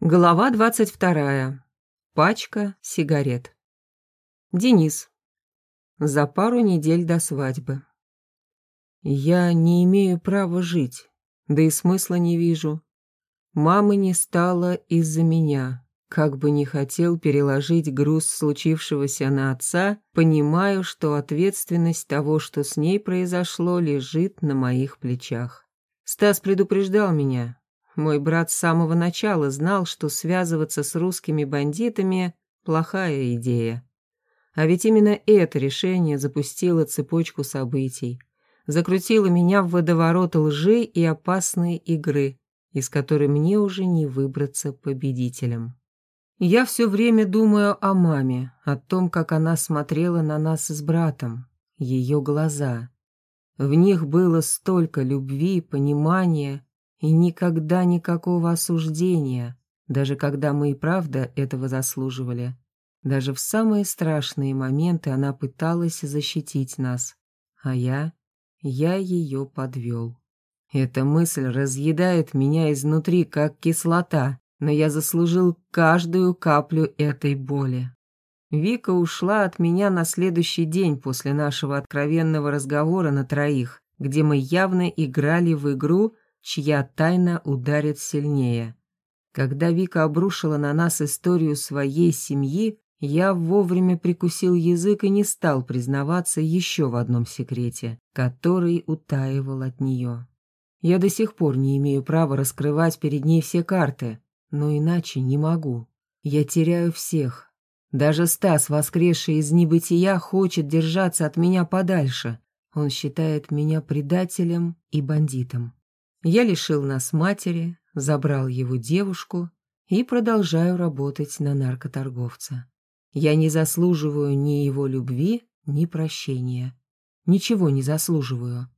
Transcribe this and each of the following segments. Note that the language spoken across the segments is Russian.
Глава двадцать вторая. Пачка сигарет. Денис. За пару недель до свадьбы. Я не имею права жить, да и смысла не вижу. Мамы не стало из-за меня. Как бы не хотел переложить груз случившегося на отца, понимаю, что ответственность того, что с ней произошло, лежит на моих плечах. Стас предупреждал меня, мой брат с самого начала знал, что связываться с русскими бандитами – плохая идея. А ведь именно это решение запустило цепочку событий, закрутило меня в водоворот лжи и опасной игры, из которой мне уже не выбраться победителем. Я все время думаю о маме, о том, как она смотрела на нас с братом, ее глаза. В них было столько любви, понимания и никогда никакого осуждения, даже когда мы и правда этого заслуживали. Даже в самые страшные моменты она пыталась защитить нас. А я... я ее подвел. Эта мысль разъедает меня изнутри, как кислота, но я заслужил каждую каплю этой боли. Вика ушла от меня на следующий день после нашего откровенного разговора на троих, где мы явно играли в игру чья тайна ударит сильнее. Когда Вика обрушила на нас историю своей семьи, я вовремя прикусил язык и не стал признаваться еще в одном секрете, который утаивал от нее. Я до сих пор не имею права раскрывать перед ней все карты, но иначе не могу. Я теряю всех. Даже Стас, воскресший из небытия, хочет держаться от меня подальше. Он считает меня предателем и бандитом. Я лишил нас матери, забрал его девушку и продолжаю работать на наркоторговца. Я не заслуживаю ни его любви, ни прощения. Ничего не заслуживаю.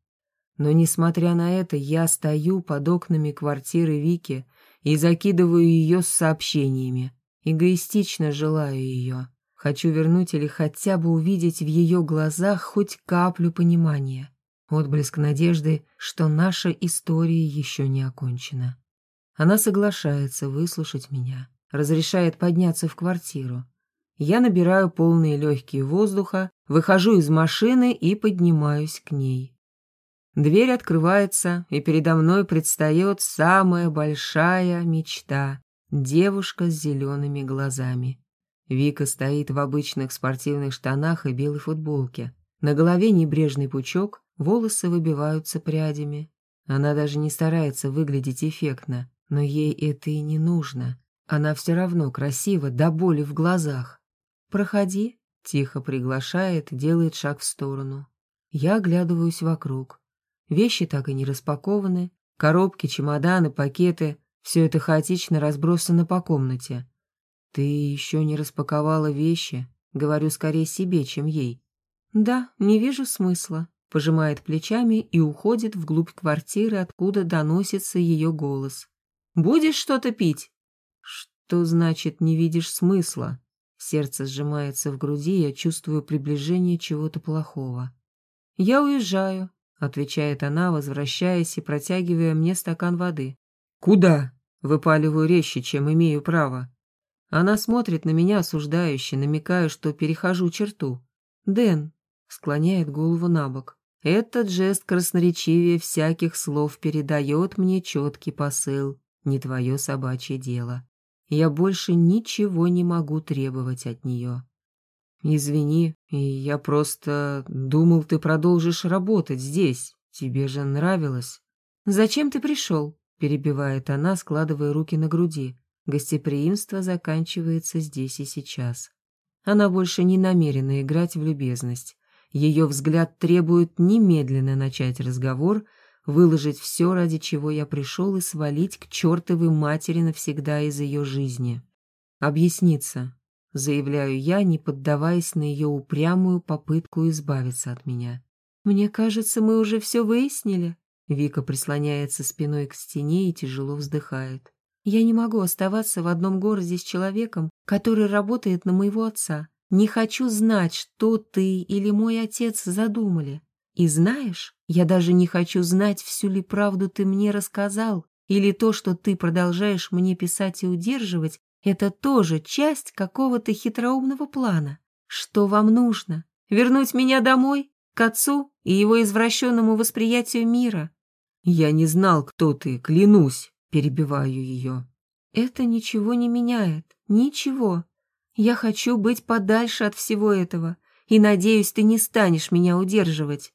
Но, несмотря на это, я стою под окнами квартиры Вики и закидываю ее с сообщениями. Эгоистично желаю ее. Хочу вернуть или хотя бы увидеть в ее глазах хоть каплю понимания. Отблеск надежды, что наша история еще не окончена. Она соглашается выслушать меня, разрешает подняться в квартиру. Я набираю полные легкие воздуха, выхожу из машины и поднимаюсь к ней. Дверь открывается, и передо мной предстает самая большая мечта — девушка с зелеными глазами. Вика стоит в обычных спортивных штанах и белой футболке. На голове небрежный пучок, волосы выбиваются прядями. Она даже не старается выглядеть эффектно, но ей это и не нужно. Она все равно красива до боли в глазах. «Проходи», — тихо приглашает, делает шаг в сторону. Я оглядываюсь вокруг. Вещи так и не распакованы, коробки, чемоданы, пакеты — все это хаотично разбросано по комнате. «Ты еще не распаковала вещи?» Говорю скорее себе, чем ей. «Да, не вижу смысла», пожимает плечами и уходит вглубь квартиры, откуда доносится ее голос. «Будешь что-то пить?» «Что значит не видишь смысла?» Сердце сжимается в груди, я чувствую приближение чего-то плохого. «Я уезжаю», — отвечает она, возвращаясь и протягивая мне стакан воды. «Куда?» — выпаливаю резче, чем имею право. Она смотрит на меня осуждающе, намекая, что перехожу черту. «Дэн», — склоняет голову на бок. Этот жест красноречивее всяких слов передает мне четкий посыл. Не твое собачье дело. Я больше ничего не могу требовать от нее. Извини, я просто думал, ты продолжишь работать здесь. Тебе же нравилось. Зачем ты пришел? Перебивает она, складывая руки на груди. Гостеприимство заканчивается здесь и сейчас. Она больше не намерена играть в любезность. Ее взгляд требует немедленно начать разговор, выложить все, ради чего я пришел, и свалить к чертовой матери навсегда из ее жизни. Объясниться, заявляю я, не поддаваясь на ее упрямую попытку избавиться от меня. «Мне кажется, мы уже все выяснили». Вика прислоняется спиной к стене и тяжело вздыхает. «Я не могу оставаться в одном городе с человеком, который работает на моего отца. Не хочу знать, что ты или мой отец задумали. И знаешь, я даже не хочу знать, всю ли правду ты мне рассказал. Или то, что ты продолжаешь мне писать и удерживать, это тоже часть какого-то хитроумного плана? Что вам нужно? Вернуть меня домой? К отцу и его извращенному восприятию мира? Я не знал, кто ты, клянусь, перебиваю ее. Это ничего не меняет. Ничего. Я хочу быть подальше от всего этого, и надеюсь, ты не станешь меня удерживать.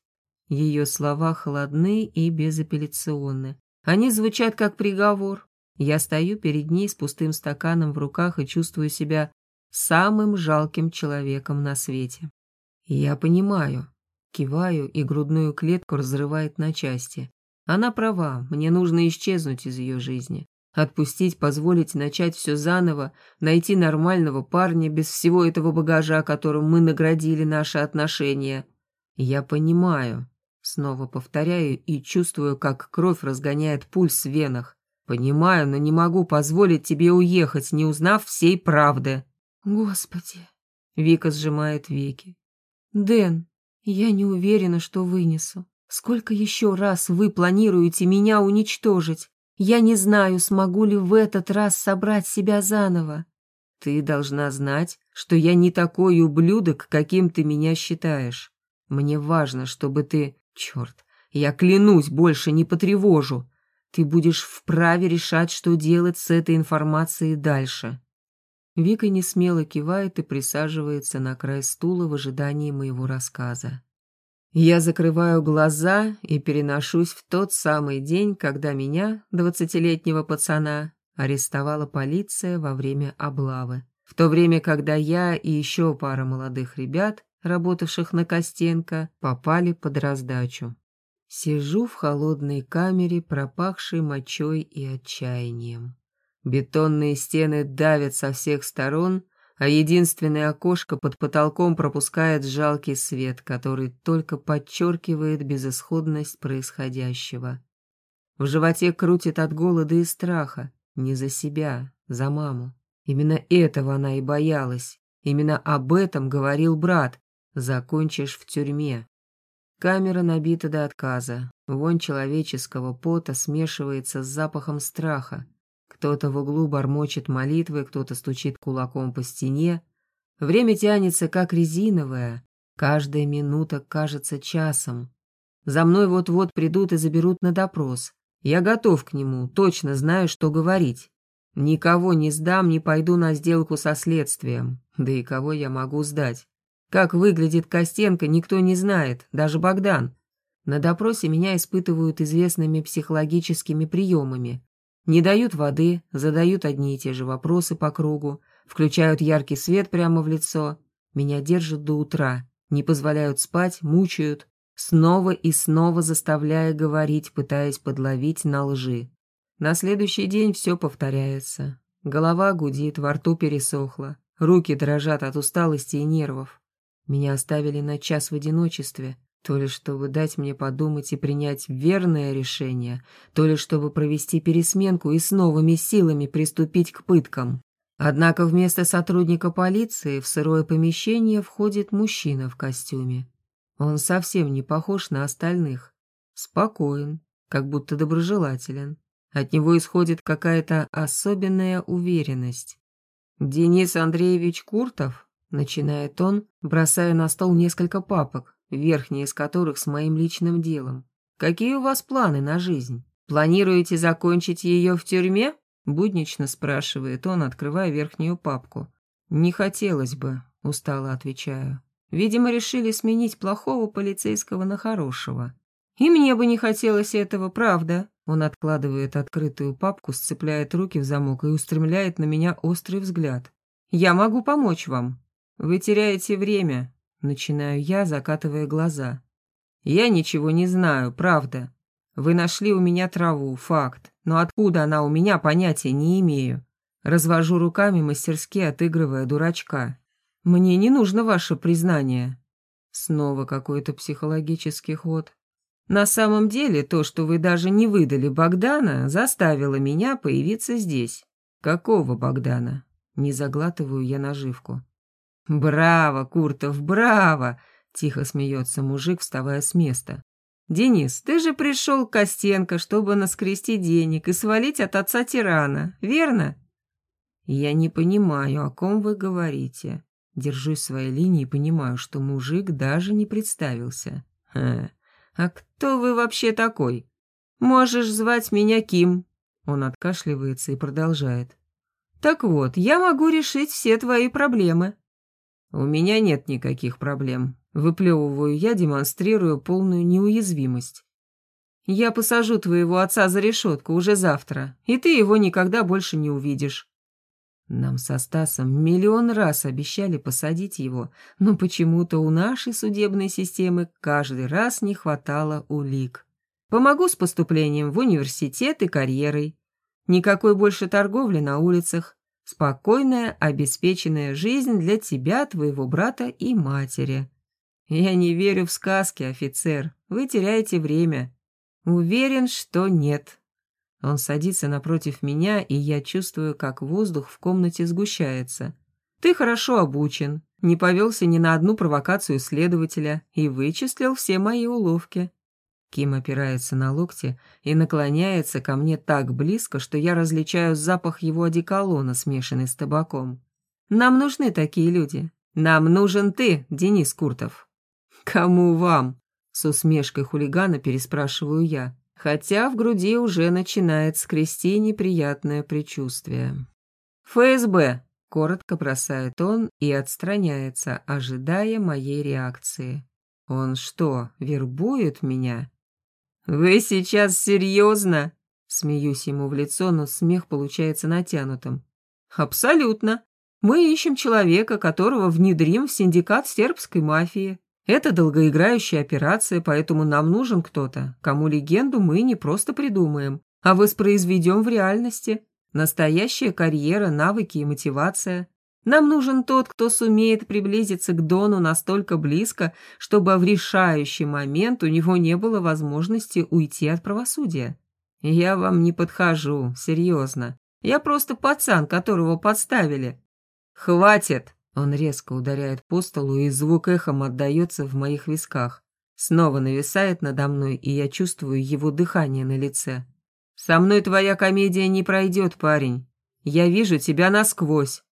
Ее слова холодны и безапелляционны. Они звучат как приговор. Я стою перед ней с пустым стаканом в руках и чувствую себя самым жалким человеком на свете. Я понимаю. Киваю, и грудную клетку разрывает на части. Она права, мне нужно исчезнуть из ее жизни. Отпустить, позволить начать все заново, найти нормального парня без всего этого багажа, которым мы наградили наши отношения. Я понимаю, Снова повторяю и чувствую, как кровь разгоняет пульс в венах. Понимаю, но не могу позволить тебе уехать, не узнав всей правды. Господи. Вика сжимает веки. Дэн, я не уверена, что вынесу. Сколько еще раз вы планируете меня уничтожить? Я не знаю, смогу ли в этот раз собрать себя заново. Ты должна знать, что я не такой ублюдок, каким ты меня считаешь. Мне важно, чтобы ты Черт, я клянусь, больше не потревожу. Ты будешь вправе решать, что делать с этой информацией дальше. Вика не смело кивает и присаживается на край стула в ожидании моего рассказа. Я закрываю глаза и переношусь в тот самый день, когда меня, двадцатилетнего пацана, арестовала полиция во время облавы. В то время, когда я и еще пара молодых ребят работавших на Костенко, попали под раздачу. Сижу в холодной камере, пропахшей мочой и отчаянием. Бетонные стены давят со всех сторон, а единственное окошко под потолком пропускает жалкий свет, который только подчеркивает безысходность происходящего. В животе крутит от голода и страха, не за себя, за маму. Именно этого она и боялась. Именно об этом говорил брат, Закончишь в тюрьме. Камера набита до отказа. Вонь человеческого пота смешивается с запахом страха. Кто-то в углу бормочет молитвы, кто-то стучит кулаком по стене. Время тянется, как резиновое. Каждая минута кажется часом. За мной вот-вот придут и заберут на допрос. Я готов к нему, точно знаю, что говорить. Никого не сдам, не пойду на сделку со следствием. Да и кого я могу сдать? Как выглядит Костенко, никто не знает, даже Богдан. На допросе меня испытывают известными психологическими приемами. Не дают воды, задают одни и те же вопросы по кругу, включают яркий свет прямо в лицо, меня держат до утра, не позволяют спать, мучают, снова и снова заставляя говорить, пытаясь подловить на лжи. На следующий день все повторяется. Голова гудит, во рту пересохло, руки дрожат от усталости и нервов. Меня оставили на час в одиночестве, то ли чтобы дать мне подумать и принять верное решение, то ли чтобы провести пересменку и с новыми силами приступить к пыткам. Однако вместо сотрудника полиции в сырое помещение входит мужчина в костюме. Он совсем не похож на остальных. Спокоен, как будто доброжелателен. От него исходит какая-то особенная уверенность. «Денис Андреевич Куртов?» Начинает он, бросая на стол несколько папок, верхние из которых с моим личным делом. «Какие у вас планы на жизнь? Планируете закончить ее в тюрьме?» Буднично спрашивает он, открывая верхнюю папку. «Не хотелось бы», — устало отвечаю. «Видимо, решили сменить плохого полицейского на хорошего. И мне бы не хотелось этого, правда?» Он откладывает открытую папку, сцепляет руки в замок и устремляет на меня острый взгляд. «Я могу помочь вам. «Вы теряете время», — начинаю я, закатывая глаза. «Я ничего не знаю, правда. Вы нашли у меня траву, факт, но откуда она у меня, понятия не имею. Развожу руками, мастерски отыгрывая дурачка. Мне не нужно ваше признание». Снова какой-то психологический ход. На самом деле, то, что вы даже не выдали Богдана, заставило меня появиться здесь. Какого Богдана? Не заглатываю я наживку. «Браво, Куртов, браво!» — тихо смеется мужик, вставая с места. «Денис, ты же пришел к Костенко, чтобы наскрести денег и свалить от отца тирана, верно?» «Я не понимаю, о ком вы говорите. Держусь своей линии и понимаю, что мужик даже не представился. Ха. А кто вы вообще такой? Можешь звать меня Ким». Он откашливается и продолжает. «Так вот, я могу решить все твои проблемы». «У меня нет никаких проблем. Выплевываю я, демонстрируя полную неуязвимость. Я посажу твоего отца за решетку уже завтра, и ты его никогда больше не увидишь. Нам со Стасом миллион раз обещали посадить его, но почему-то у нашей судебной системы каждый раз не хватало улик. Помогу с поступлением в университет и карьерой. Никакой больше торговли на улицах. Спокойная, обеспеченная жизнь для тебя, твоего брата и матери. «Я не верю в сказки, офицер. Вы теряете время. Уверен, что нет». Он садится напротив меня, и я чувствую, как воздух в комнате сгущается. «Ты хорошо обучен, не повелся ни на одну провокацию следователя и вычислил все мои уловки». Ким опирается на локти и наклоняется ко мне так близко, что я различаю запах его одеколона, смешанный с табаком. «Нам нужны такие люди. Нам нужен ты, Денис Куртов». «Кому вам?» — с усмешкой хулигана переспрашиваю я, хотя в груди уже начинает скрести неприятное предчувствие. «ФСБ!» — коротко бросает он и отстраняется, ожидая моей реакции. «Он что, вербует меня?» «Вы сейчас серьезно?» Смеюсь ему в лицо, но смех получается натянутым. «Абсолютно. Мы ищем человека, которого внедрим в синдикат сербской мафии. Это долгоиграющая операция, поэтому нам нужен кто-то, кому легенду мы не просто придумаем, а воспроизведем в реальности. Настоящая карьера, навыки и мотивация. Нам нужен тот, кто сумеет приблизиться к Дону настолько близко, чтобы в решающий момент у него не было возможности уйти от правосудия. Я вам не подхожу, серьезно. Я просто пацан, которого подставили. Хватит! Он резко ударяет по столу, и звук эхом отдается в моих висках. Снова нависает надо мной, и я чувствую его дыхание на лице. «Со мной твоя комедия не пройдет, парень. Я вижу тебя насквозь».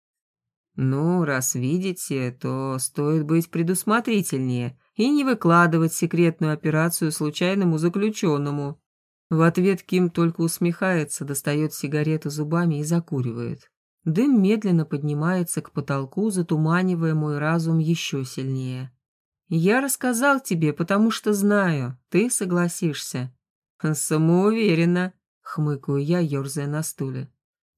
«Ну, раз видите, то стоит быть предусмотрительнее и не выкладывать секретную операцию случайному заключенному». В ответ Ким только усмехается, достает сигарету зубами и закуривает. Дым медленно поднимается к потолку, затуманивая мой разум еще сильнее. «Я рассказал тебе, потому что знаю, ты согласишься». «Самоуверенно», — хмыкаю я, ерзая на стуле.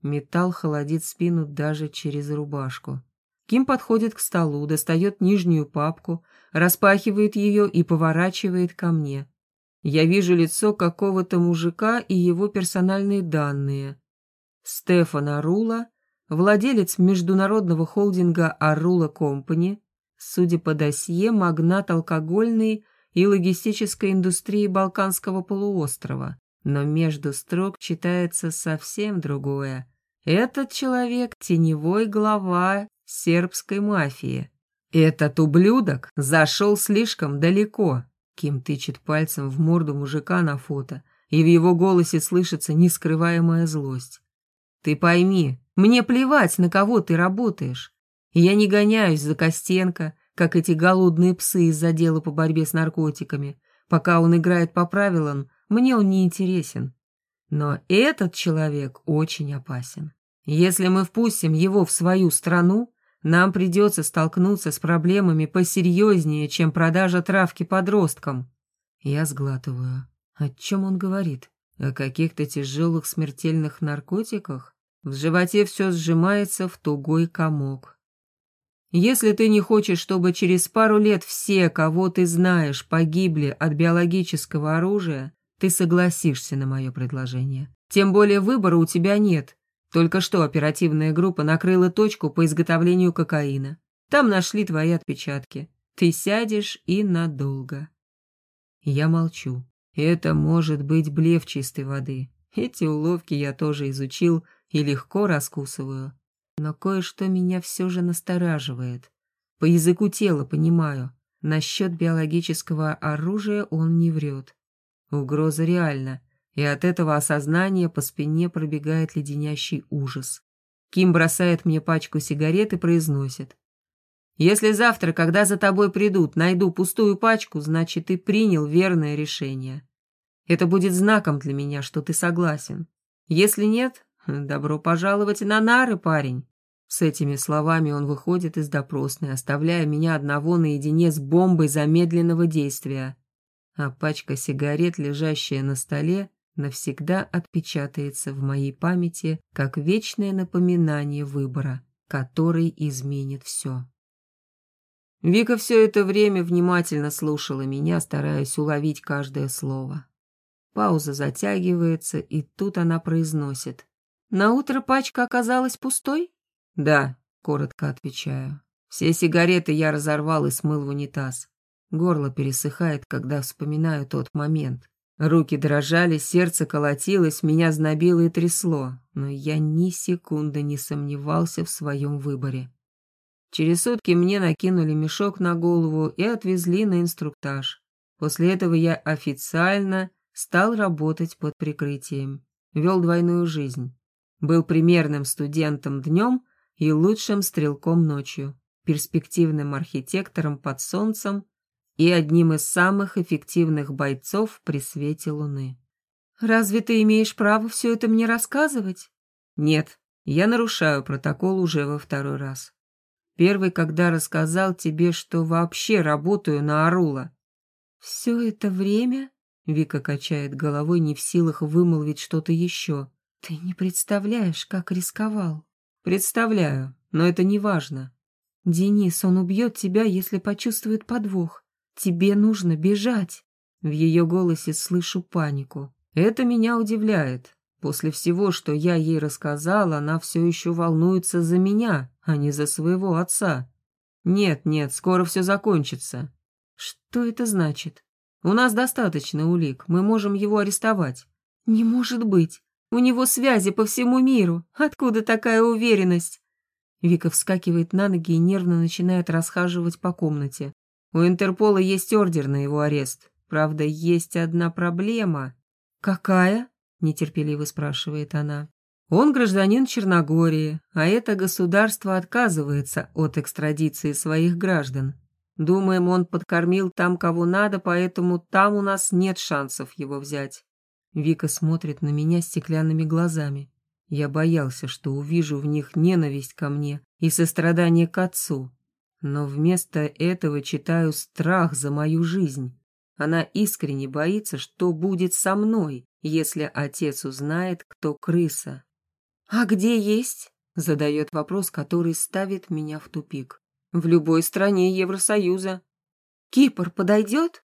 Металл холодит спину даже через рубашку. Ким подходит к столу, достает нижнюю папку, распахивает ее и поворачивает ко мне. Я вижу лицо какого-то мужика и его персональные данные. Стефана Рула, владелец международного холдинга Арула Компани, судя по досье, магнат алкогольной и логистической индустрии Балканского полуострова. Но между строк читается совсем другое. Этот человек – теневой глава сербской мафии. Этот ублюдок зашел слишком далеко. Ким тычет пальцем в морду мужика на фото, и в его голосе слышится нескрываемая злость. Ты пойми, мне плевать, на кого ты работаешь. Я не гоняюсь за Костенко, как эти голодные псы из-за дела по борьбе с наркотиками. Пока он играет по правилам, мне он не интересен. Но этот человек очень опасен. Если мы впустим его в свою страну, нам придется столкнуться с проблемами посерьезнее, чем продажа травки подросткам. Я сглатываю. О чем он говорит? О каких-то тяжелых смертельных наркотиках? В животе все сжимается в тугой комок. Если ты не хочешь, чтобы через пару лет все, кого ты знаешь, погибли от биологического оружия, ты согласишься на мое предложение. Тем более выбора у тебя нет. Только что оперативная группа накрыла точку по изготовлению кокаина. Там нашли твои отпечатки. Ты сядешь и надолго. Я молчу. Это может быть блеф чистой воды. Эти уловки я тоже изучил и легко раскусываю. Но кое-что меня все же настораживает. По языку тела понимаю, насчет биологического оружия он не врет. Угроза реальна, и от этого осознания по спине пробегает леденящий ужас. Ким бросает мне пачку сигарет и произносит. «Если завтра, когда за тобой придут, найду пустую пачку, значит, ты принял верное решение. Это будет знаком для меня, что ты согласен. Если нет, добро пожаловать на нары, парень». С этими словами он выходит из допросной, оставляя меня одного наедине с бомбой замедленного действия. А пачка сигарет, лежащая на столе, навсегда отпечатается в моей памяти как вечное напоминание выбора, который изменит все. Вика все это время внимательно слушала меня, стараясь уловить каждое слово. Пауза затягивается, и тут она произносит. «На утро пачка оказалась пустой?» «Да», — коротко отвечаю. «Все сигареты я разорвал и смыл в унитаз. Горло пересыхает, когда вспоминаю тот момент. Руки дрожали, сердце колотилось, меня знобило и трясло, но я ни секунды не сомневался в своем выборе. Через сутки мне накинули мешок на голову и отвезли на инструктаж. После этого я официально стал работать под прикрытием. Вел двойную жизнь. Был примерным студентом днем и лучшим стрелком ночью, перспективным архитектором под солнцем и одним из самых эффективных бойцов при свете луны. «Разве ты имеешь право все это мне рассказывать?» «Нет, я нарушаю протокол уже во второй раз. Первый, когда рассказал тебе, что вообще работаю на Арула». «Все это время?» — Вика качает головой, не в силах вымолвить что-то еще. «Ты не представляешь, как рисковал». «Представляю, но это не важно». «Денис, он убьет тебя, если почувствует подвох. Тебе нужно бежать». В ее голосе слышу панику. Это меня удивляет. После всего, что я ей рассказал, она все еще волнуется за меня, а не за своего отца. Нет, нет, скоро все закончится. Что это значит? У нас достаточно улик, мы можем его арестовать. Не может быть. У него связи по всему миру. Откуда такая уверенность? Вика вскакивает на ноги и нервно начинает расхаживать по комнате. У Интерпола есть ордер на его арест. Правда, есть одна проблема. Какая? нетерпеливо спрашивает она. Он гражданин Черногории, а это государство отказывается от экстрадиции своих граждан. Думаем, он подкормил там кого надо, поэтому там у нас нет шансов его взять. Вика смотрит на меня стеклянными глазами. Я боялся, что увижу в них ненависть ко мне и сострадание к отцу. Но вместо этого читаю страх за мою жизнь. Она искренне боится, что будет со мной, если отец узнает, кто крыса. «А где есть?» – задает вопрос, который ставит меня в тупик. «В любой стране Евросоюза». «Кипр подойдет?»